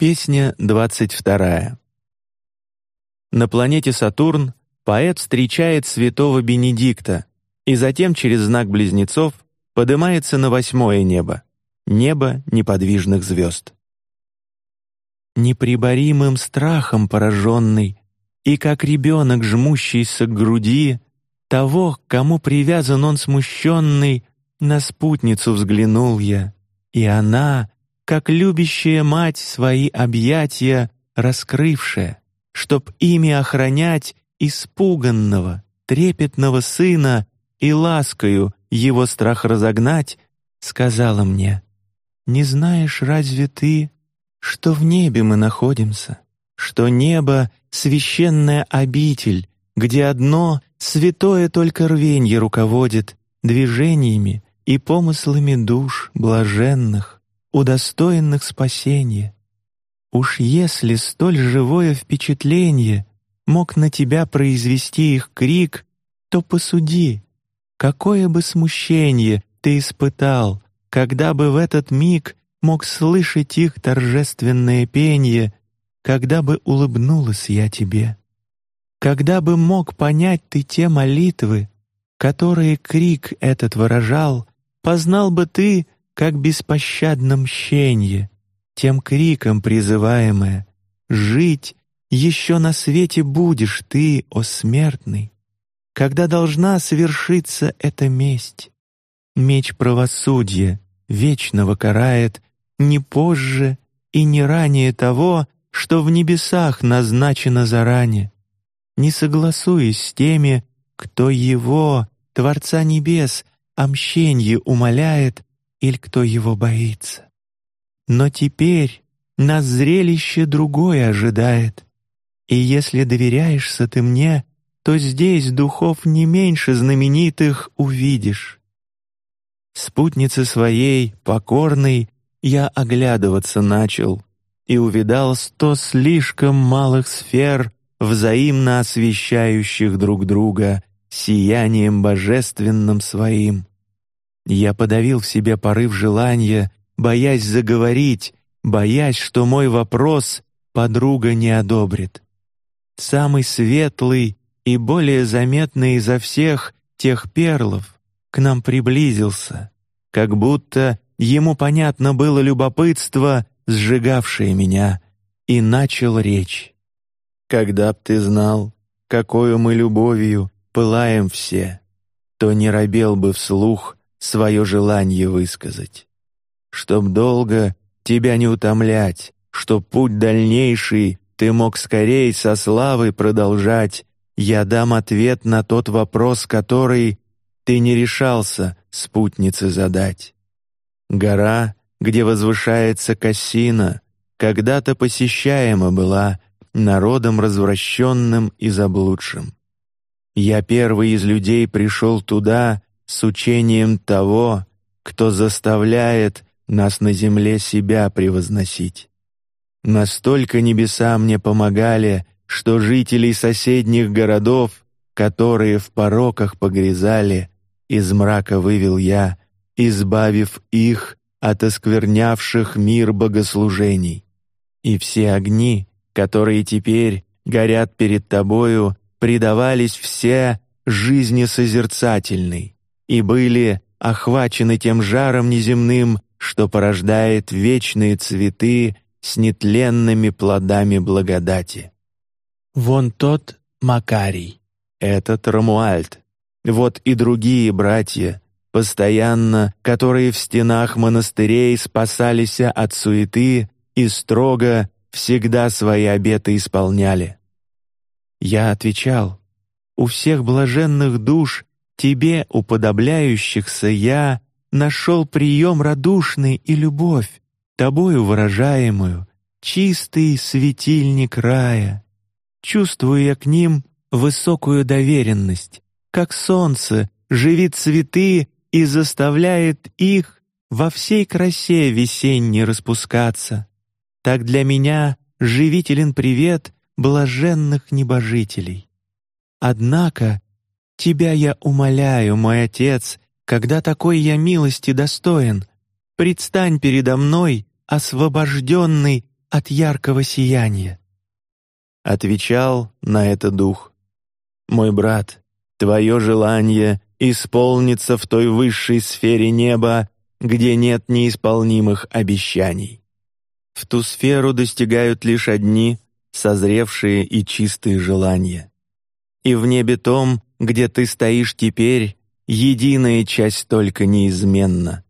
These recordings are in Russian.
Песня двадцать вторая. На планете Сатурн поэт встречает святого Бенедикта и затем через знак близнецов поднимается на восьмое небо, небо неподвижных звезд. Неприборимым страхом пораженный и как ребенок жмущийся к груди того, кому привязан он смущенный, на спутницу взглянул я, и она как любящая мать свои объятия раскрывшая, чтоб ими охранять испуганного, трепетного сына и ласкою его страх разогнать, сказала мне: не знаешь разве ты, что в небе мы находимся, что небо священная обитель, где одно святое только рвенье руководит движениями и помыслами душ блаженных удостоенных спасения. Уж если столь живое впечатление мог на тебя произвести их крик, то посуди, какое бы смущение ты испытал, когда бы в этот миг мог слышать их торжественное пение, когда бы улыбнулась я тебе, когда бы мог понять ты те молитвы, которые крик этот выражал, познал бы ты как беспощадно мщенье, тем криком призываемое «Жить еще на свете будешь ты, о смертный, когда должна совершиться эта месть. Меч правосудия вечного карает не позже и не ранее того, что в небесах назначено заранее, не согласуясь с теми, кто его, Творца небес, о мщенье умоляет или кто его боится. Но теперь нас зрелище другое ожидает, и если доверяешься ты мне, то здесь духов не меньше знаменитых увидишь. Спутницы своей покорной я оглядываться начал и увидал сто слишком малых сфер, взаимно освещающих друг друга сиянием божественным своим. Я подавил в себе порыв желания, боясь заговорить, боясь, что мой вопрос подруга не одобрит. Самый светлый и более заметный изо всех тех перлов к нам приблизился, как будто ему понятно было любопытство, сжигавшее меня, и начал речь. Когда б ты знал, какою мы любовью пылаем все, то не робел бы вслух свое желание высказать, чтоб долго тебя не утомлять, чтоб путь дальнейший ты мог скорей со славой продолжать. Я дам ответ на тот вопрос, который ты не решался спутнице задать. Гора, где возвышается Кассина, когда-то посещаема была народом развращенным и заблудшим. Я первый из людей пришел туда с учением того, кто заставляет нас на земле себя превозносить. Настолько небеса мне помогали, что жителей соседних городов, которые в пороках погрязали, из мрака вывел я, избавив их от осквернявших мир богослужений. И все огни, которые теперь горят перед тобою, предавались все жизни созерцательной и были охвачены тем жаром неземным, что порождает вечные цветы с нетленными плодами благодати. Вон тот Макарий, этот Рамуальд, вот и другие братья, постоянно, которые в стенах монастырей спасались от суеты и строго всегда свои обеты исполняли. Я отвечал: у всех блаженных душ Тебе, уподобляющихся, я нашел прием радушный и любовь, тобою выражаемую, чистый светильник рая. Чувствую я к ним высокую доверенность, как солнце живит цветы и заставляет их во всей красе весенней распускаться. Так для меня живителен привет блаженных небожителей. Однако Тебя я умоляю, мой отец, когда такой я милости достоин, предстань передо мной, освобожденный от яркого сияния. Отвечал на это дух: мой брат, твое желание исполнится в той высшей сфере неба, где нет неисполнимых обещаний. В ту сферу достигают лишь одни созревшие и чистые желания. И в небе том, где ты стоишь теперь, единая часть только неизменна.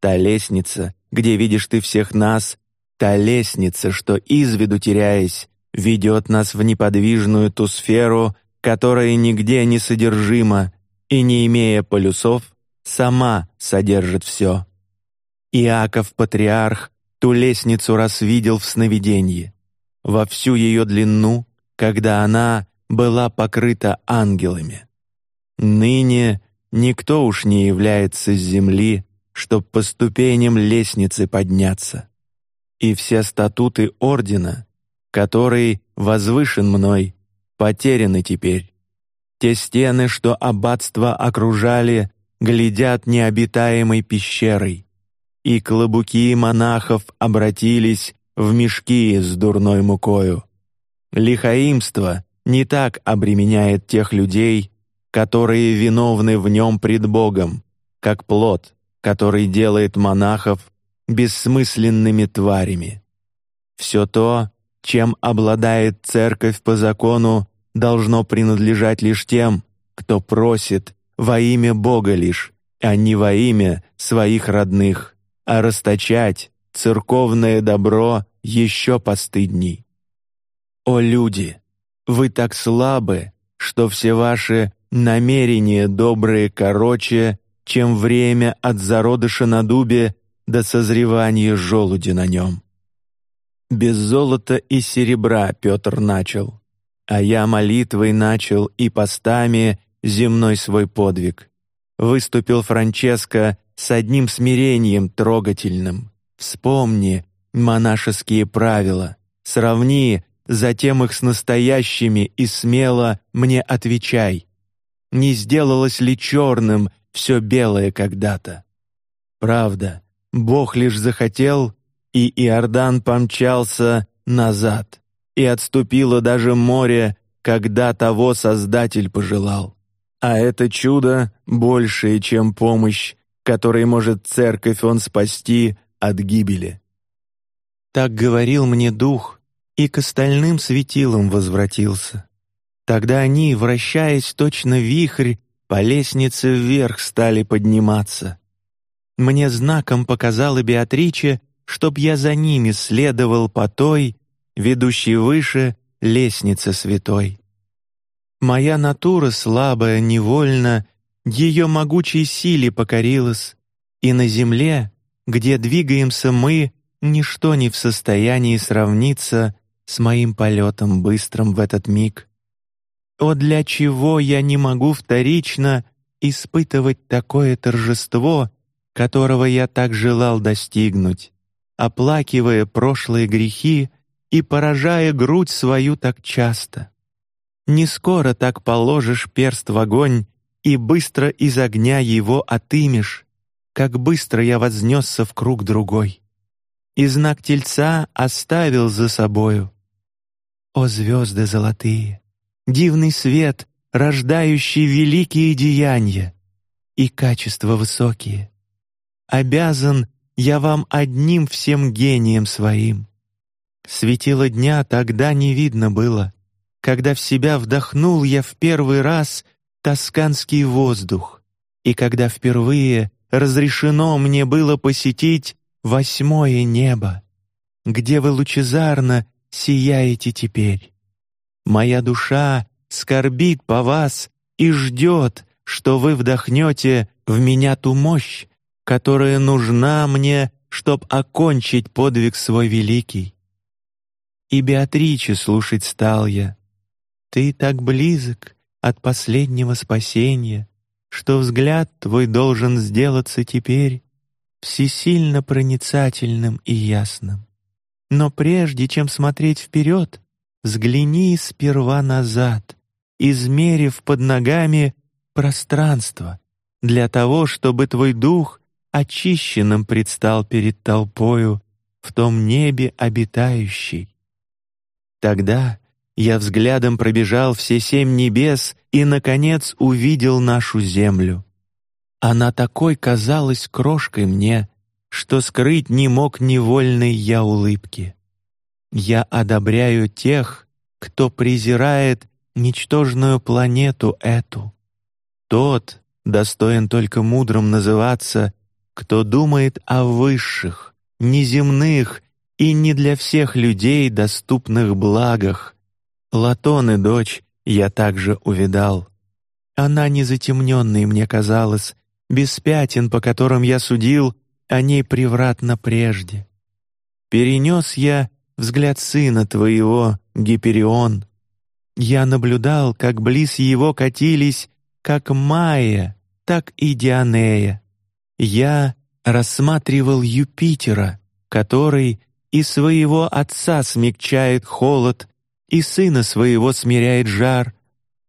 Та лестница, где видишь ты всех нас, та лестница, что из виду теряясь, ведет нас в неподвижную ту сферу, которая нигде не содержима и не имея полюсов, сама содержит все. Иаков патриарх ту лестницу раз видел в сновидении, во всю ее длину, когда она была покрыта ангелами. Ныне никто уж не является с земли, чтоб по ступеням лестницы подняться, и все статуты ордена, который возвышен мной, потеряны теперь. Те стены, что аббатство окружали, глядят необитаемой пещерой, и клобуки монахов обратились в мешки с дурной мукою. Лихаимство не так обременяет тех людей, которые виновны в нем пред Богом, как плод, который делает монахов бессмысленными тварями. Все то, чем обладает церковь по закону, должно принадлежать лишь тем, кто просит во имя Бога лишь, а не во имя своих родных, а расточать церковное добро еще постыдней. О люди, вы так слабы, что все ваши намерения добрые короче, чем время от зародыша на дубе до созревания желуди на нем. Без золота и серебра Петр начал, а я молитвой начал и постами земной свой подвиг. Выступил Франческо с одним смирением трогательным. Вспомни монашеские правила, сравни затем их с настоящими и смело мне отвечай. Не сделалось ли черным все белое когда-то? Правда, Бог лишь захотел, и Иордан помчался назад, и отступило даже море, когда того Создатель пожелал. А это чудо большее, чем помощь, которой может церковь он спасти от гибели. Так говорил мне дух, и к остальным светилам возвратился. Тогда они, вращаясь точно вихрь, по лестнице вверх стали подниматься. Мне знаком показала Беатриче, чтоб я за ними следовал по той, ведущей выше лестнице святой. Моя натура слабая невольно ее могучей силе покорилась, и на земле, где двигаемся мы, ничто не в состоянии сравниться с моим полетом быстрым в этот миг. О, для чего я не могу вторично испытывать такое торжество, которого я так желал достигнуть, оплакивая прошлые грехи и поражая грудь свою так часто? Не скоро так положишь перст в огонь и быстро из огня его отымешь, как быстро я вознесся в круг другой, и знак тельца оставил за собою. О звезды золотые, дивный свет, рождающий великие деяния и качества высокие, обязан я вам одним всем гением своим. Светило дня тогда не видно было, когда в себя вдохнул я в первый раз тосканский воздух, и когда впервые разрешено мне было посетить восьмое небо, где вы лучезарно сияете теперь. Моя душа скорбит по вас и ждет, что вы вдохнете в меня ту мощь, которая нужна мне, чтоб окончить подвиг свой великий. И Беатриче слушать стал я, ты так близок от последнего спасения, что взгляд твой должен сделаться теперь всесильно проницательным и ясным. Но прежде чем смотреть вперед, взгляни сперва назад, измерив под ногами пространство, для того, чтобы твой дух очищенным предстал перед толпою в том небе обитающий. Тогда я взглядом пробежал все семь небес и, наконец, увидел нашу землю. Она такой казалась крошкой мне, что скрыть не мог невольной я улыбки. Я одобряю тех, кто презирает ничтожную планету эту. Тот достоин только мудрым называться, кто думает о высших, неземных и не для всех людей доступных благах. Латон и дочь я также увидал. Она не затемненной мне казалась, без пятен, по которым я судил о ней превратно прежде. Перенес я взгляд сына твоего, Гиперион. Я наблюдал, как близ его катились, как Майя, так и Дианея. Я рассматривал Юпитера, который и своего отца смягчает холод, и сына своего смиряет жар,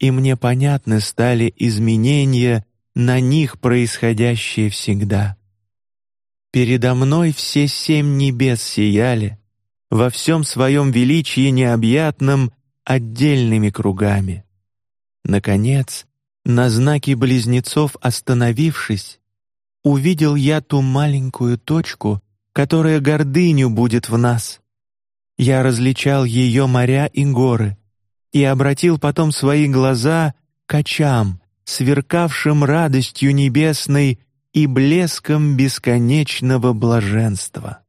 и мне понятны стали изменения на них происходящие всегда. Передо мной все семь небес сияли во всем своем величии необъятном отдельными кругами. Наконец, на знаке близнецов остановившись, увидел я ту маленькую точку, которая гордыню будет в нас. Я различал ее моря и горы и обратил потом свои глаза к очам, сверкавшим радостью небесной и блеском бесконечного блаженства.